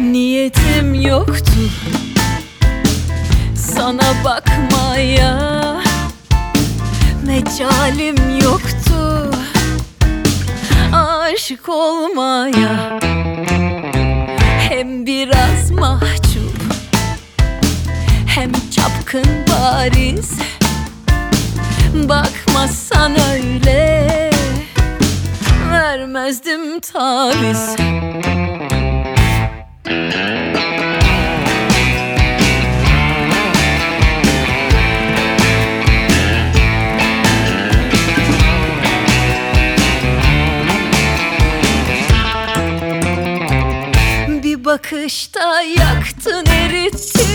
Niyetim yoktu sana bakmaya. Mecalim yoktu aşık olmaya. Hem biraz mahcup çapkın bariz Bakmazsan öyle. Vermezdim taviz. Bir bakışta yaktın erittin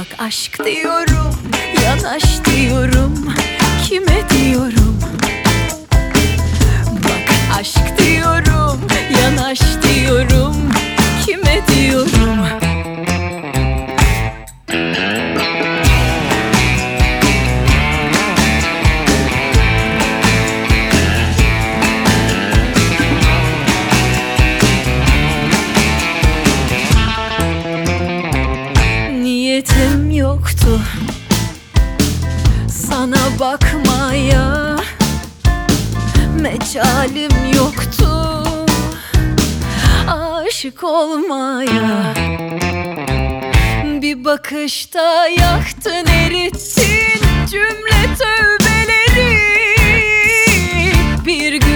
Bak aşk diyorum, yanaş diyorum Kime diyorum? Yoktu. Sana bakmaya Mecalim yoktu. Aşık olmaya Bir bakışta yaktın erittin cümle tövbeleri. Bir gülüşte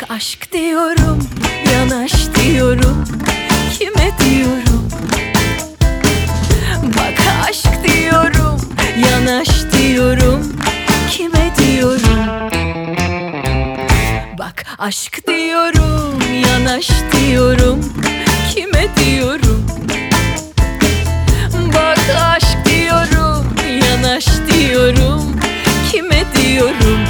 Bak aşk diyorum, yanaş diyorum Kime diyorum? Bak aşk diyorum, yanaş diyorum Kime diyorum? Bak aşk diyorum, yanaş diyorum Kime diyorum? Bak aşk diyorum, yanaş diyorum Kime diyorum?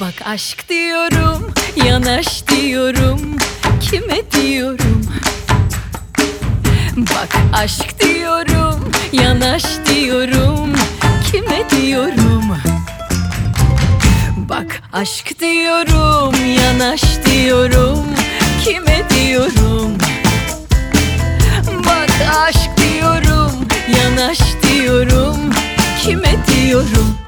Bak aşk diyorum, yanaş diyorum, kime diyorum? Bak aşk diyorum, yanaş diyorum, kime diyorum? Bak aşk diyorum, yanaş diyorum, kime diyorum? Bak aşk diyorum, yanaş diyorum, kime diyorum?